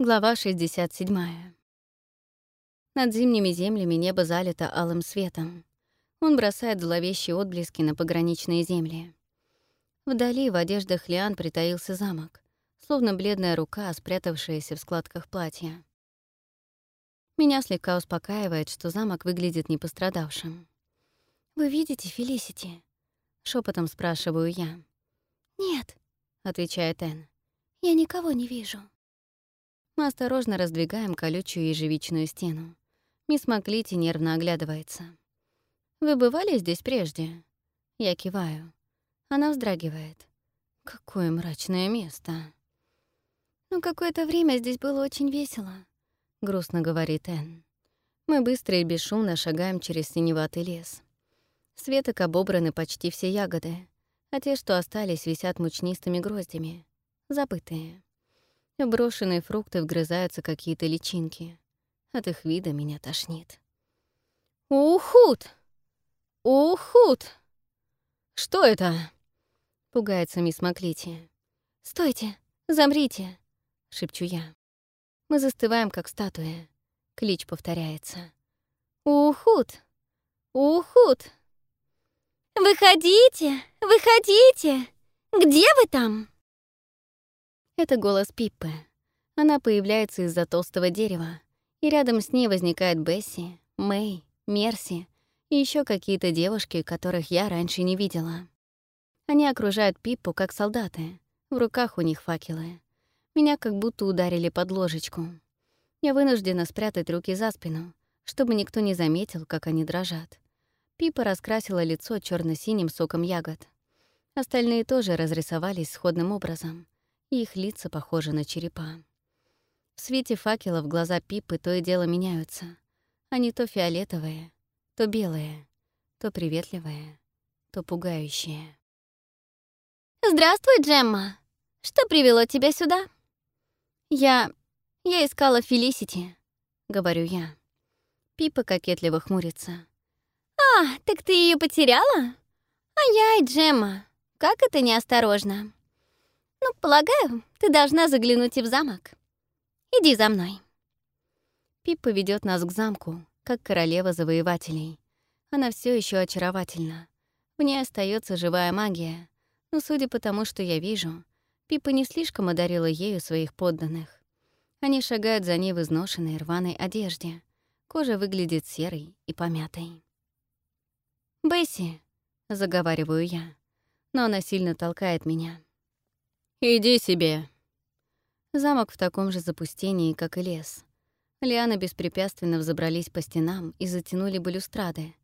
Глава 67. Над зимними землями небо залито алым светом. Он бросает зловещие отблески на пограничные земли. Вдали в одеждах Лиан притаился замок, словно бледная рука, спрятавшаяся в складках платья. Меня слегка успокаивает, что замок выглядит непострадавшим. «Вы видите Фелисити?» — шепотом спрашиваю я. «Нет», — отвечает Энн. «Я никого не вижу». Мы осторожно раздвигаем колючую ежевичную стену. Мисс Маклити нервно оглядывается. «Вы бывали здесь прежде?» Я киваю. Она вздрагивает. «Какое мрачное место!» «Ну, какое-то время здесь было очень весело», — грустно говорит Энн. Мы быстро и бесшумно шагаем через синеватый лес. Светок обобраны почти все ягоды, а те, что остались, висят мучнистыми гроздями, забытые. В брошенные фрукты вгрызаются какие-то личинки. От их вида меня тошнит. «Ухуд! Ухуд! Что это?» — пугается мисс Маклити. «Стойте! Замрите!» — шепчу я. Мы застываем, как статуя. Клич повторяется. «Ухуд! Ухуд!» «Выходите! Выходите! Где вы там?» Это голос Пиппы. Она появляется из-за толстого дерева, и рядом с ней возникает Бесси, Мэй, Мерси и еще какие-то девушки, которых я раньше не видела. Они окружают Пиппу, как солдаты. В руках у них факелы. Меня как будто ударили под ложечку. Я вынуждена спрятать руки за спину, чтобы никто не заметил, как они дрожат. Пипа раскрасила лицо черно синим соком ягод. Остальные тоже разрисовались сходным образом — их лица похожи на черепа. В свете факелов глаза Пипы то и дело меняются. Они то фиолетовые, то белые, то приветливые, то пугающие. «Здравствуй, Джемма! Что привело тебя сюда?» «Я... я искала Фелисити», — говорю я. Пипа кокетливо хмурится. «А, так ты ее потеряла? Ай-яй, Джемма, как это неосторожно!» Ну, полагаю, ты должна заглянуть и в замок. Иди за мной. Пиппа ведет нас к замку, как королева завоевателей. Она все еще очаровательна. В ней остается живая магия. Но судя по тому, что я вижу, Пиппа не слишком одарила ею своих подданных. Они шагают за ней в изношенной рваной одежде. Кожа выглядит серой и помятой. «Бесси», — заговариваю я, но она сильно толкает меня. «Иди себе». Замок в таком же запустении, как и лес. Лианы беспрепятственно взобрались по стенам и затянули балюстрады,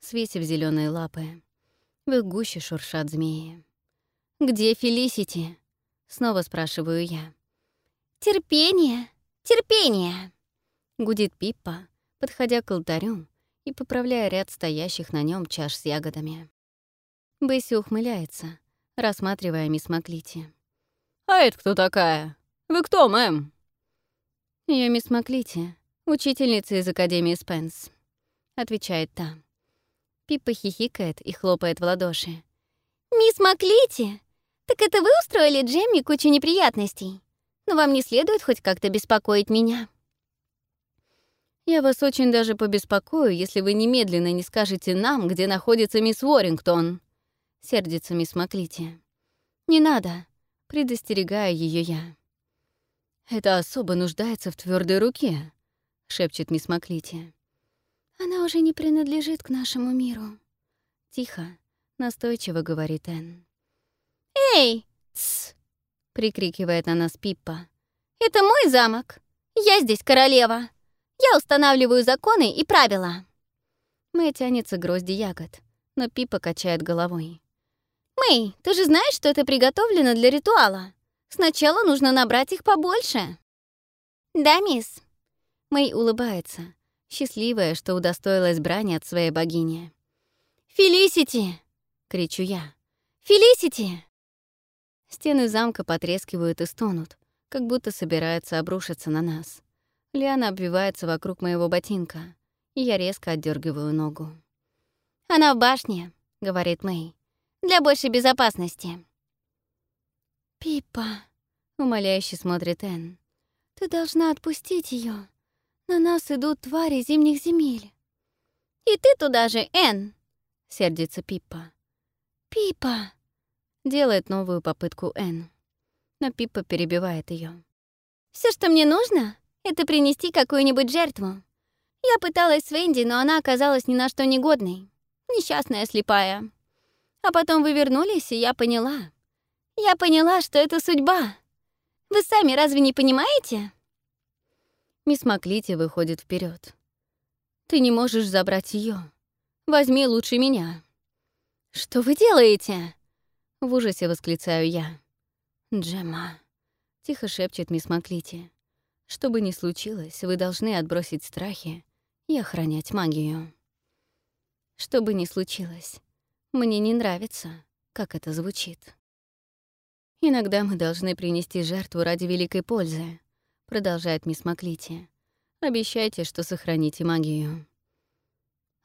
свесив зеленые лапы. В их гуще шуршат змеи. «Где Фелисити?» — снова спрашиваю я. «Терпение! Терпение!» — гудит Пиппа, подходя к алтарю и поправляя ряд стоящих на нем чаш с ягодами. Бесси ухмыляется, рассматривая мисс Маклити. «А это кто такая? Вы кто, мэм?» «Я мисс Маклити, учительница из Академии Спенс», — отвечает та. Пиппа хихикает и хлопает в ладоши. «Мисс Маклити? Так это вы устроили Джемми кучу неприятностей? Но вам не следует хоть как-то беспокоить меня». «Я вас очень даже побеспокою, если вы немедленно не скажете нам, где находится мисс Уоррингтон», — сердится мисс Маклити. «Не надо. Предостерегаю ее я. «Это особо нуждается в твердой руке», — шепчет мисс Маклити. «Она уже не принадлежит к нашему миру». Тихо, настойчиво говорит Энн. «Эй, тсс!» — прикрикивает на нас Пиппа. «Это мой замок. Я здесь королева. Я устанавливаю законы и правила». Мэй тянется грозди ягод, но Пиппа качает головой. «Мэй, ты же знаешь, что это приготовлено для ритуала? Сначала нужно набрать их побольше». «Да, мисс». Мэй улыбается, счастливая, что удостоилась брани от своей богини. «Фелисити!» — кричу я. «Фелисити!» Стены замка потрескивают и стонут, как будто собираются обрушиться на нас. Лиана обвивается вокруг моего ботинка, и я резко отдергиваю ногу. «Она в башне», — говорит Мэй для большей безопасности». «Пипа», — умоляюще смотрит Энн, Ты должна отпустить ее. На нас идут твари зимних земель. И ты туда же, Энн, сердится Пиппа. Пиппа! Делает новую попытку Энн. Но Пиппа перебивает ее. Все, что мне нужно, это принести какую-нибудь жертву. Я пыталась с Венди, но она оказалась ни на что негодной. Несчастная слепая. А потом вы вернулись, и я поняла. Я поняла, что это судьба. Вы сами разве не понимаете? Мисс Маклити выходит вперед. Ты не можешь забрать ее. Возьми лучше меня. Что вы делаете? В ужасе восклицаю я. Джема. Тихо шепчет мисс Маклити. Что бы ни случилось, вы должны отбросить страхи и охранять магию. Что бы ни случилось, мне не нравится, как это звучит. «Иногда мы должны принести жертву ради великой пользы», — продолжает мисс Маклити. «Обещайте, что сохраните магию».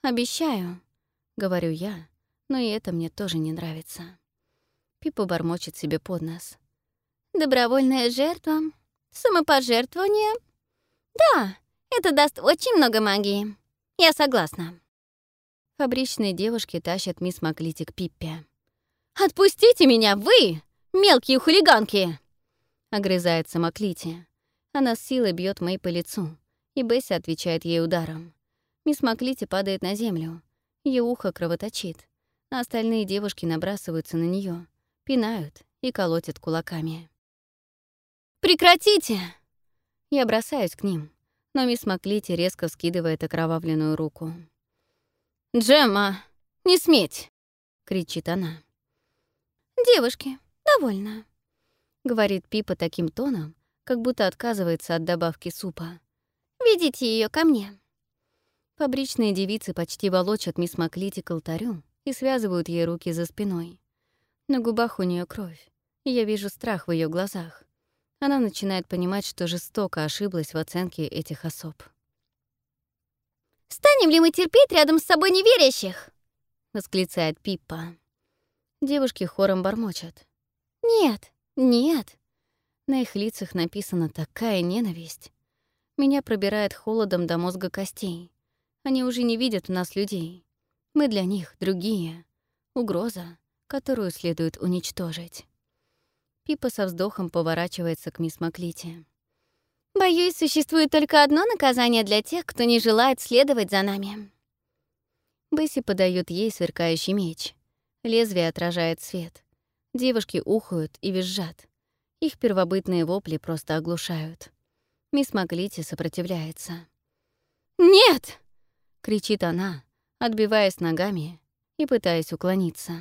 «Обещаю», — говорю я, но и это мне тоже не нравится. Пипа бормочет себе под нос. «Добровольная жертва? Самопожертвование? Да, это даст очень много магии. Я согласна». Фабричные девушки тащат мисс Маклити к Пиппе. «Отпустите меня, вы! Мелкие хулиганки!» Огрызается Маклити. Она с силой бьет Мэй по лицу, и Бесси отвечает ей ударом. Мисс Маклити падает на землю. Ее ухо кровоточит, а остальные девушки набрасываются на нее, пинают и колотят кулаками. «Прекратите!» Я бросаюсь к ним, но мисс Маклити резко скидывает окровавленную руку. «Джемма, не сметь!» — кричит она. «Девушки, довольно», — говорит Пипа таким тоном, как будто отказывается от добавки супа. «Ведите ее ко мне». Фабричные девицы почти волочат мисс Маклити к алтарю и связывают ей руки за спиной. На губах у нее кровь, и я вижу страх в ее глазах. Она начинает понимать, что жестоко ошиблась в оценке этих особ. «Станем ли мы терпеть рядом с собой неверящих?» — восклицает Пиппа. Девушки хором бормочат. «Нет, нет». На их лицах написана такая ненависть. Меня пробирает холодом до мозга костей. Они уже не видят в нас людей. Мы для них другие. Угроза, которую следует уничтожить. Пипа со вздохом поворачивается к мисс Маклити. «Боюсь, существует только одно наказание для тех, кто не желает следовать за нами». Бесси подает ей сверкающий меч. Лезвие отражает свет. Девушки ухают и визжат. Их первобытные вопли просто оглушают. Мисс Маклити сопротивляется. «Нет!» — кричит она, отбиваясь ногами и пытаясь уклониться.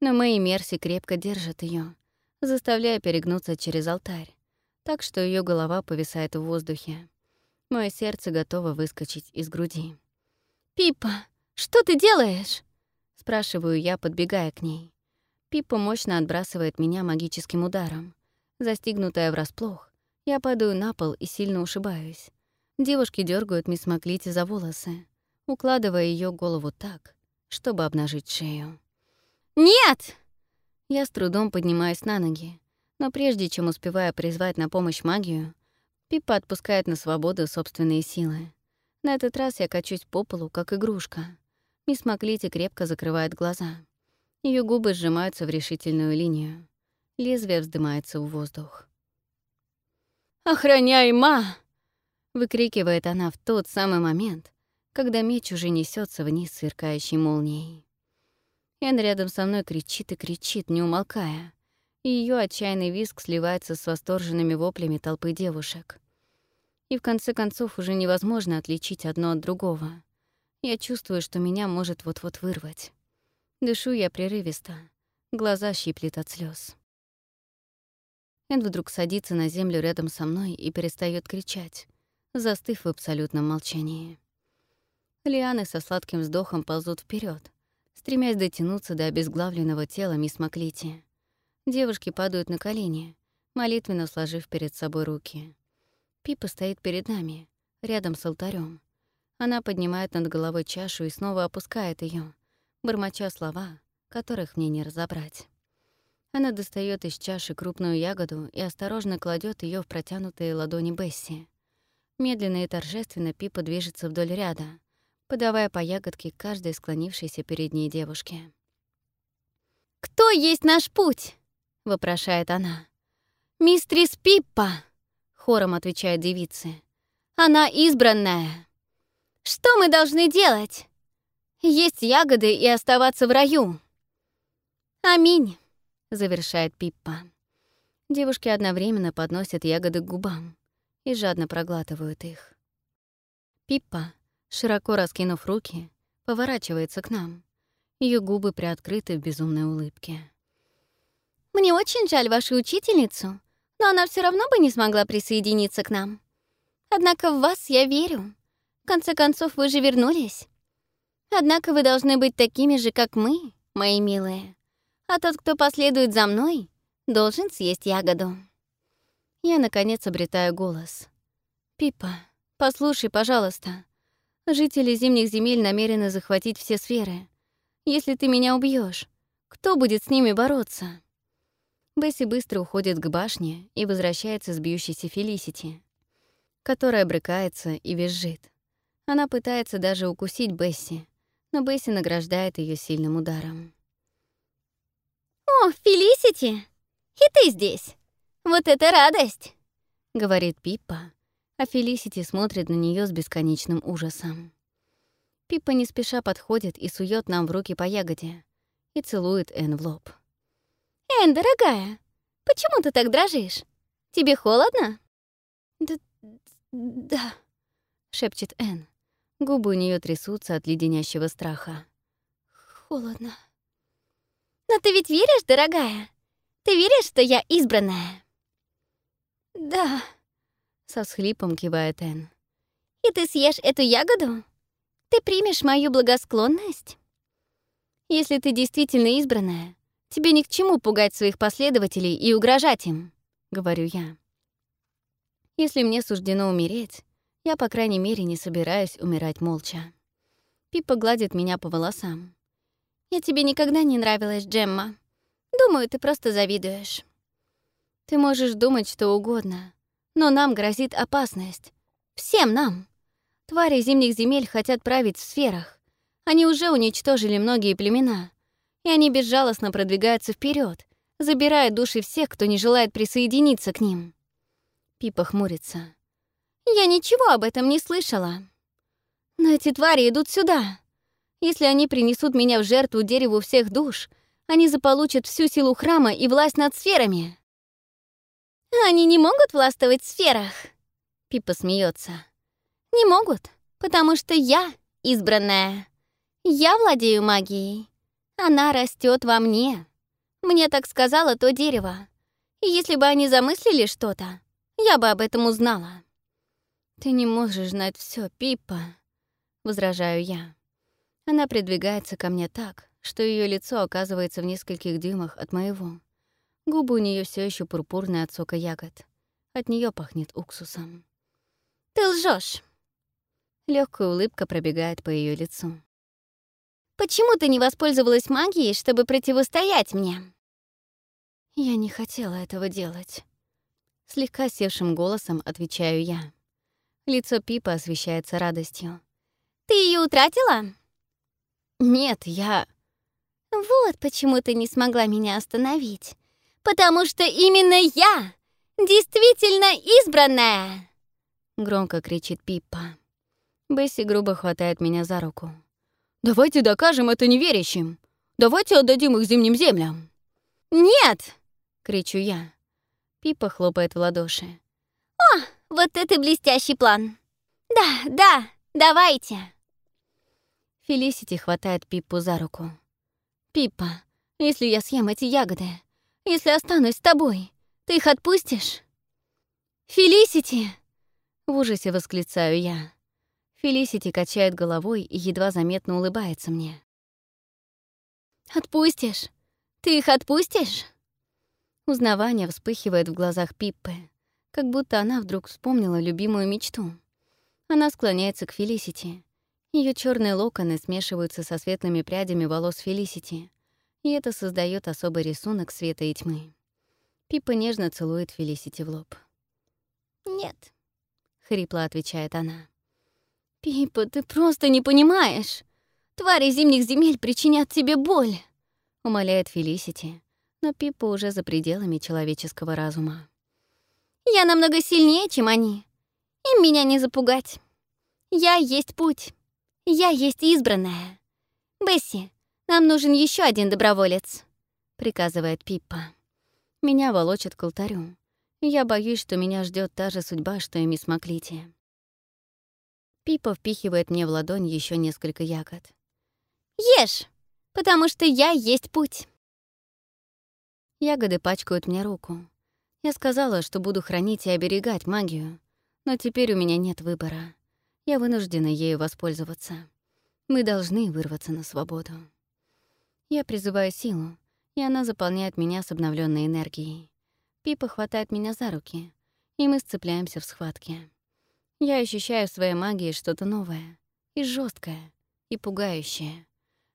Но Мэй и Мерси крепко держат ее, заставляя перегнуться через алтарь, так что ее голова повисает в воздухе. Мое сердце готово выскочить из груди. «Пиппа, что ты делаешь?» — спрашиваю я, подбегая к ней. Пиппа мощно отбрасывает меня магическим ударом. Застигнутая врасплох, я падаю на пол и сильно ушибаюсь. Девушки дергают мисс Маклити за волосы, укладывая ее голову так, чтобы обнажить шею. «Нет!» Я с трудом поднимаюсь на ноги, но прежде чем успеваю призвать на помощь магию, Пиппа отпускает на свободу собственные силы. На этот раз я качусь по полу, как игрушка. Мисс Маклити крепко закрывает глаза. Ее губы сжимаются в решительную линию. Лезвие вздымается в воздух. «Охраняй, ма!» — выкрикивает она в тот самый момент, когда меч уже несется вниз сверкающей молнией. Эн рядом со мной кричит и кричит, не умолкая, и ее отчаянный визг сливается с восторженными воплями толпы девушек. И в конце концов уже невозможно отличить одно от другого. Я чувствую, что меня может вот-вот вырвать. Дышу я прерывисто. Глаза щиплет от слез. Энд вдруг садится на землю рядом со мной и перестает кричать, застыв в абсолютном молчании. Лианы со сладким вздохом ползут вперед, стремясь дотянуться до обезглавленного тела мисс Маклити. Девушки падают на колени, молитвенно сложив перед собой руки. Пипа стоит перед нами, рядом с алтарем. Она поднимает над головой чашу и снова опускает ее, бормоча слова, которых мне не разобрать. Она достает из чаши крупную ягоду и осторожно кладет ее в протянутые ладони Бесси. Медленно и торжественно Пипа движется вдоль ряда, подавая по ягодке каждой склонившейся перед ней девушке. «Кто есть наш путь?» — вопрошает она. «Мистрис Пиппа!» — хором отвечают девицы. «Она избранная!» «Что мы должны делать?» «Есть ягоды и оставаться в раю!» «Аминь!» — завершает Пиппа. Девушки одновременно подносят ягоды к губам и жадно проглатывают их. Пиппа, широко раскинув руки, поворачивается к нам. Ее губы приоткрыты в безумной улыбке. «Мне очень жаль вашу учительницу, но она все равно бы не смогла присоединиться к нам. Однако в вас я верю. В конце концов, вы же вернулись. Однако вы должны быть такими же, как мы, мои милые. А тот, кто последует за мной, должен съесть ягоду». Я, наконец, обретаю голос. «Пипа, послушай, пожалуйста. Жители Зимних земель намерены захватить все сферы. Если ты меня убьешь, кто будет с ними бороться?» Бесси быстро уходит к башне и возвращается с бьющейся Фелисити, которая брыкается и визжит. Она пытается даже укусить Бесси, но Бесси награждает ее сильным ударом. «О, Фелисити! И ты здесь! Вот это радость!» — говорит Пиппа, а Фелисити смотрит на нее с бесконечным ужасом. Пиппа не спеша подходит и сует нам в руки по ягоде и целует Энн в лоб. «Энн, дорогая, почему ты так дрожишь? Тебе холодно?» «Да... да...» — шепчет Энн. Губы у нее трясутся от леденящего страха. «Холодно». «Но ты ведь веришь, дорогая? Ты веришь, что я избранная?» «Да», — со схлипом кивает Энн. «И ты съешь эту ягоду? Ты примешь мою благосклонность?» «Если ты действительно избранная, Тебе ни к чему пугать своих последователей и угрожать им, — говорю я. Если мне суждено умереть, я, по крайней мере, не собираюсь умирать молча. Пипа гладит меня по волосам. «Я тебе никогда не нравилась, Джемма. Думаю, ты просто завидуешь. Ты можешь думать что угодно, но нам грозит опасность. Всем нам. Твари зимних земель хотят править в сферах. Они уже уничтожили многие племена и они безжалостно продвигаются вперед, забирая души всех, кто не желает присоединиться к ним. Пипа хмурится. «Я ничего об этом не слышала. Но эти твари идут сюда. Если они принесут меня в жертву дереву всех душ, они заполучат всю силу храма и власть над сферами». «Они не могут властвовать в сферах?» Пипа смеется. «Не могут, потому что я избранная. Я владею магией. Она растет во мне. Мне так сказала то дерево. И если бы они замыслили что-то, я бы об этом узнала. Ты не можешь знать все, Пиппа, возражаю я. Она придвигается ко мне так, что ее лицо оказывается в нескольких дюймах от моего. Губы у нее все еще пурпурные от сока ягод. От нее пахнет уксусом. Ты лжешь. Легкая улыбка пробегает по ее лицу. Почему ты не воспользовалась магией, чтобы противостоять мне?» «Я не хотела этого делать». Слегка севшим голосом отвечаю я. Лицо Пипа освещается радостью. «Ты ее утратила?» «Нет, я...» «Вот почему ты не смогла меня остановить. Потому что именно я действительно избранная!» Громко кричит Пиппа. Бесси грубо хватает меня за руку. Давайте докажем это неверящим. Давайте отдадим их зимним землям». «Нет!» — кричу я. Пипа хлопает в ладоши. «О, вот это блестящий план! Да, да, давайте!» Фелисити хватает Пиппу за руку. «Пиппа, если я съем эти ягоды, если останусь с тобой, ты их отпустишь?» «Фелисити!» — в ужасе восклицаю я. Фелисити качает головой и едва заметно улыбается мне. «Отпустишь? Ты их отпустишь?» Узнавание вспыхивает в глазах Пиппы, как будто она вдруг вспомнила любимую мечту. Она склоняется к Фелисити. Ее черные локоны смешиваются со светлыми прядями волос Фелисити. И это создает особый рисунок света и тьмы. Пипа нежно целует Фелисити в лоб. «Нет», — хрипло отвечает она. «Пипа, ты просто не понимаешь. Твари зимних земель причинят тебе боль», — умоляет Фелисити, но Пипа уже за пределами человеческого разума. «Я намного сильнее, чем они. Им меня не запугать. Я есть путь. Я есть избранная. Бесси, нам нужен еще один доброволец», — приказывает Пиппа. Меня волочат к алтарю. Я боюсь, что меня ждет та же судьба, что и мисс Маклити. Пипа впихивает мне в ладонь еще несколько ягод. «Ешь, потому что я есть путь». Ягоды пачкают мне руку. Я сказала, что буду хранить и оберегать магию, но теперь у меня нет выбора. Я вынуждена ею воспользоваться. Мы должны вырваться на свободу. Я призываю силу, и она заполняет меня с обновленной энергией. Пипа хватает меня за руки, и мы сцепляемся в схватке. Я ощущаю в своей магии что-то новое, и жесткое, и пугающее.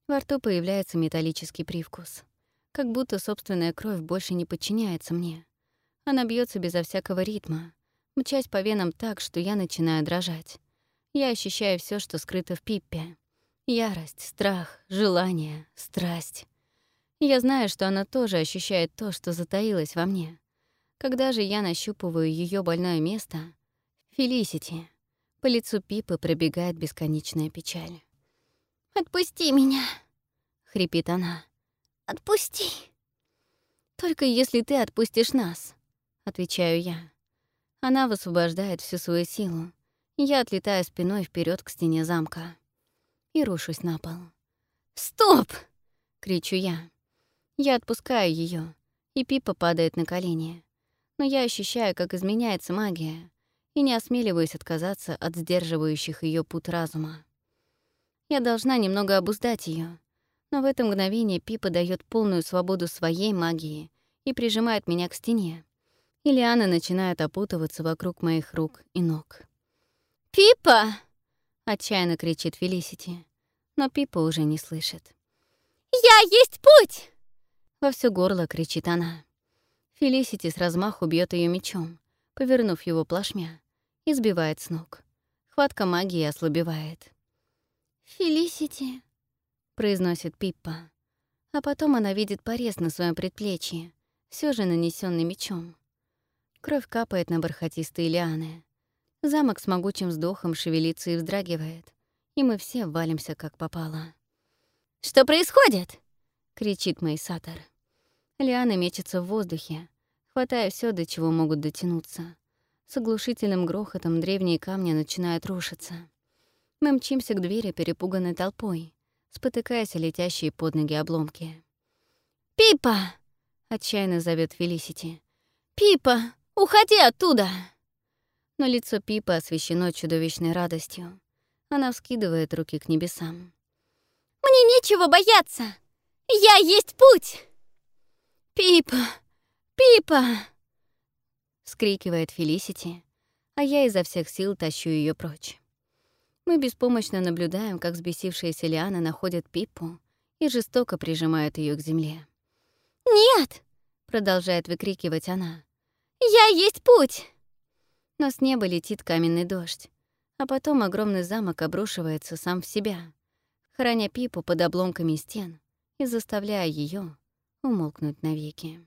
Во рту появляется металлический привкус. Как будто собственная кровь больше не подчиняется мне. Она бьется безо всякого ритма, мчась по венам так, что я начинаю дрожать. Я ощущаю все, что скрыто в Пиппе. Ярость, страх, желание, страсть. Я знаю, что она тоже ощущает то, что затаилось во мне. Когда же я нащупываю ее больное место, Фелисити, по лицу Пипы пробегает бесконечная печаль. «Отпусти меня!» — хрипит она. «Отпусти!» «Только если ты отпустишь нас», — отвечаю я. Она высвобождает всю свою силу. Я отлетаю спиной вперед к стене замка и рушусь на пол. «Стоп!» — кричу я. Я отпускаю ее, и Пипа падает на колени но я ощущаю, как изменяется магия, и не осмеливаюсь отказаться от сдерживающих ее пут разума. Я должна немного обуздать ее, но в это мгновение Пипа дает полную свободу своей магии и прижимает меня к стене. И лианы начинают опутываться вокруг моих рук и ног. «Пипа!» — отчаянно кричит Фелисити, но Пипа уже не слышит. «Я есть путь!» — во все горло кричит она. Фелисити с размаху бьет ее мечом, повернув его плашмя, и сбивает с ног. Хватка магии ослабевает. «Фелисити», — произносит Пиппа. А потом она видит порез на своем предплечье, все же нанесенный мечом. Кровь капает на бархатистые лианы. Замок с могучим вздохом шевелится и вздрагивает, и мы все валимся как попало. «Что происходит?» — кричит Мейсатор. Лианы мечется в воздухе, хватая все, до чего могут дотянуться. С оглушительным грохотом древние камни начинают рушиться. Мы мчимся к двери перепуганной толпой, спотыкаясь о летящие под ноги обломки. «Пипа!» — отчаянно зовет Фелисити. «Пипа, уходи оттуда!» Но лицо Пипа освещено чудовищной радостью. Она вскидывает руки к небесам. «Мне нечего бояться! Я есть путь!» «Пипа! Пипа!» — скрикивает Фелисити, а я изо всех сил тащу ее прочь. Мы беспомощно наблюдаем, как взбесившиеся лианы находят Пиппу и жестоко прижимают ее к земле. «Нет!» — продолжает выкрикивать она. «Я есть путь!» Но с неба летит каменный дождь, а потом огромный замок обрушивается сам в себя, храня Пипу под обломками стен и заставляя ее умолкнуть навеки.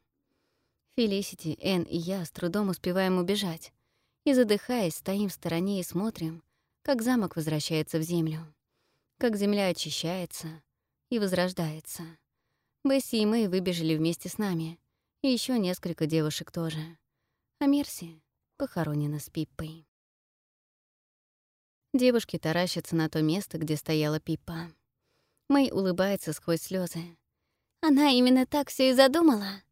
Фелисити, Энн и я с трудом успеваем убежать, и, задыхаясь, стоим в стороне и смотрим, как замок возвращается в землю, как земля очищается и возрождается. Бесси и Мэй выбежали вместе с нами, и еще несколько девушек тоже. А Мерси похоронена с Пиппой. Девушки таращатся на то место, где стояла Пиппа. Мэй улыбается сквозь слезы. Она именно так все и задумала,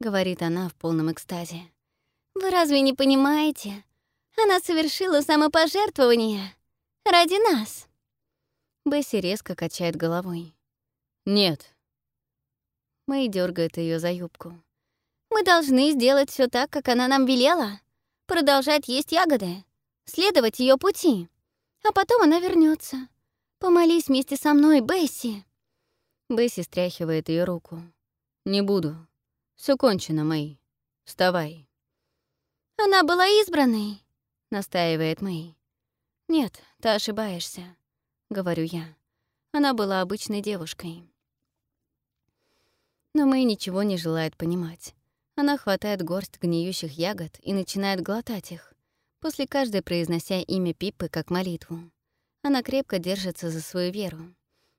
говорит она в полном экстазе. Вы разве не понимаете? Она совершила самопожертвование ради нас. Бесси резко качает головой. Нет. Мэй дергает ее за юбку. Мы должны сделать все так, как она нам велела. Продолжать есть ягоды, следовать ее пути. А потом она вернется. Помолись вместе со мной, Бесси. Бесси стряхивает ее руку. «Не буду. Все кончено, Мэй. Вставай». «Она была избранной», — настаивает Мэй. «Нет, ты ошибаешься», — говорю я. Она была обычной девушкой. Но Мэй ничего не желает понимать. Она хватает горсть гниющих ягод и начинает глотать их, после каждой произнося имя Пиппы как молитву. Она крепко держится за свою веру.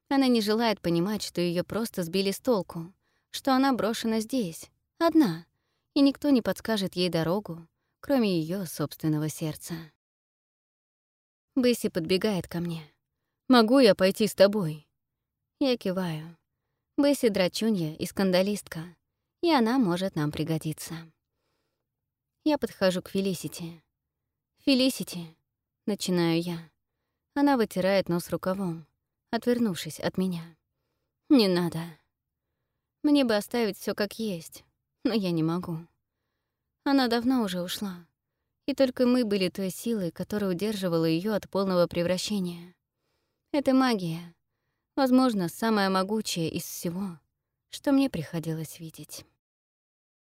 Она не желает понимать, что ее просто сбили с толку, что она брошена здесь, одна, и никто не подскажет ей дорогу, кроме ее собственного сердца. Бесси подбегает ко мне. «Могу я пойти с тобой?» Я киваю. Бесси драчунья и скандалистка, и она может нам пригодиться. Я подхожу к Фелисити. «Фелисити», — начинаю я. Она вытирает нос рукавом, отвернувшись от меня. «Не надо. Мне бы оставить все как есть, но я не могу. Она давно уже ушла, и только мы были той силой, которая удерживала ее от полного превращения. Это магия, возможно, самая могучая из всего, что мне приходилось видеть».